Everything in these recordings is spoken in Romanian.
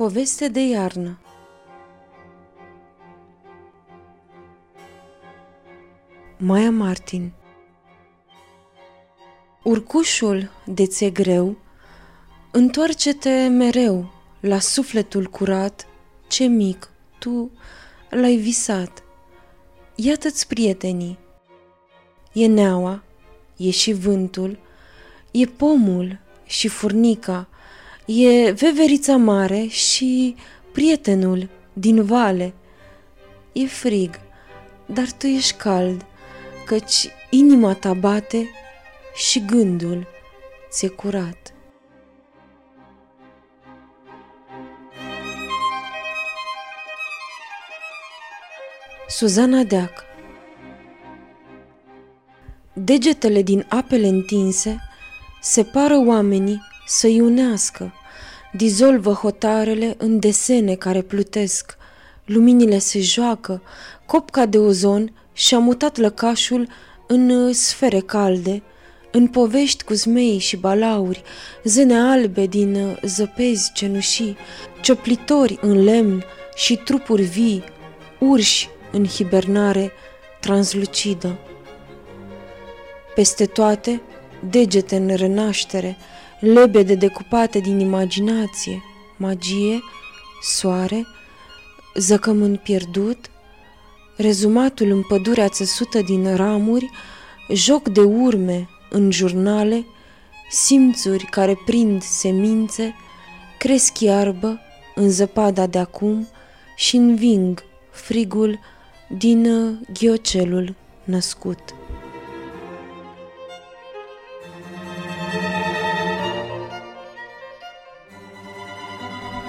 Poveste de iarnă. Maia Martin. Urcușul de ți greu, întoarce-te mereu la sufletul curat, ce mic tu l-ai visat. Iată-ți prietenii, e neaua, e și vântul, e pomul și furnica, E veverița mare și prietenul din vale. E frig, dar tu ești cald, căci inima ta bate și gândul ți-e curat. Suzana Deac Degetele din apele întinse separă oamenii să-i unească dizolvă hotarele în desene care plutesc. Luminile se joacă, copca de ozon și-a mutat lăcașul în uh, sfere calde, în povești cu zmei și balauri, zâne albe din uh, zăpezi cenușii, cioplitori în lemn și trupuri vii, urși în hibernare translucidă. Peste toate, degete în renaștere, lebede decupate din imaginație, magie, soare, zăcământ pierdut, rezumatul în pădurea țăsută din ramuri, joc de urme în jurnale, simțuri care prind semințe, cresc iarbă în zăpada de acum și înving frigul din ghiocelul născut.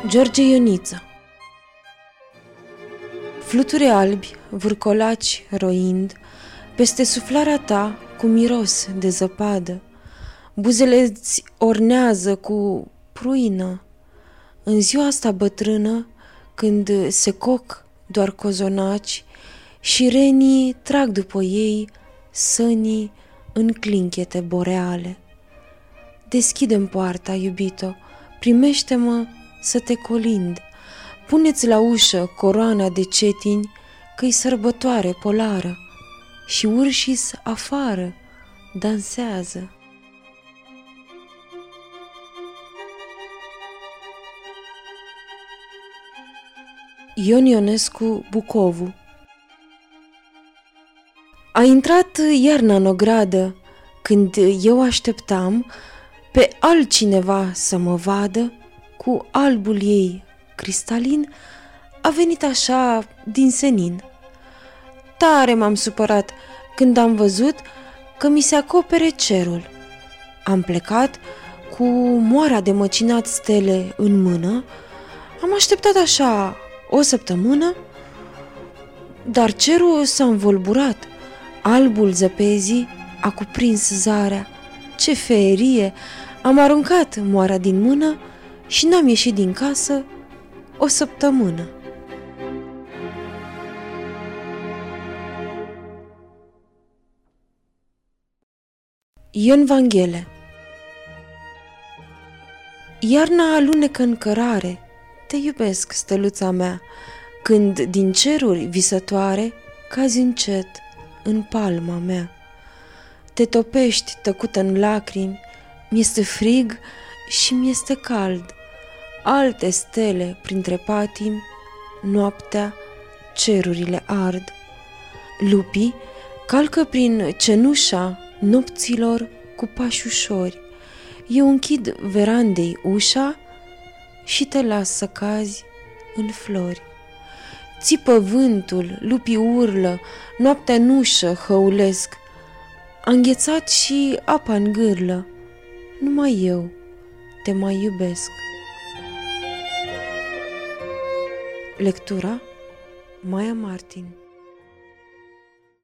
George Ioniță Fluturi albi, vârcolaci roind, peste suflarea ta cu miros de zăpadă, buzele ți ornează cu pruină. În ziua asta bătrână, când se coc doar cozonaci și renii trag după ei sănii în clinchete boreale. Deschidem poarta, iubito, primește-mă să te colind. Puneți la ușă coroana de cetini, că-i sărbătoare polară și urșis afară dansează. Ion Ionescu Bucovu A intrat iarna în ogradă, când eu așteptam pe altcineva să mă vadă, cu albul ei cristalin, a venit așa din senin. Tare m-am supărat când am văzut că mi se acopere cerul. Am plecat cu moara de măcinat stele în mână, am așteptat așa o săptămână, dar cerul s-a învolburat, albul zăpezii a cuprins zarea. Ce feerie! Am aruncat moara din mână și n-am ieșit din casă o săptămână. Ion Vanghele Iarna alunecă în cărare, te iubesc, steluța mea, când din ceruri visătoare cazi încet în palma mea. Te topești tăcută în lacrimi, mi-este frig și mi-este cald – alte stele printre patimi, noaptea cerurile ard. Lupii calcă prin cenușa nopților cu pași ușori. Eu închid verandei ușa și te las să cazi în flori. Țipă vântul, lupii urlă, noaptea nușă hăulesc. A înghețat și apa în gârlă, numai eu te mai iubesc. Lectura Maya Martin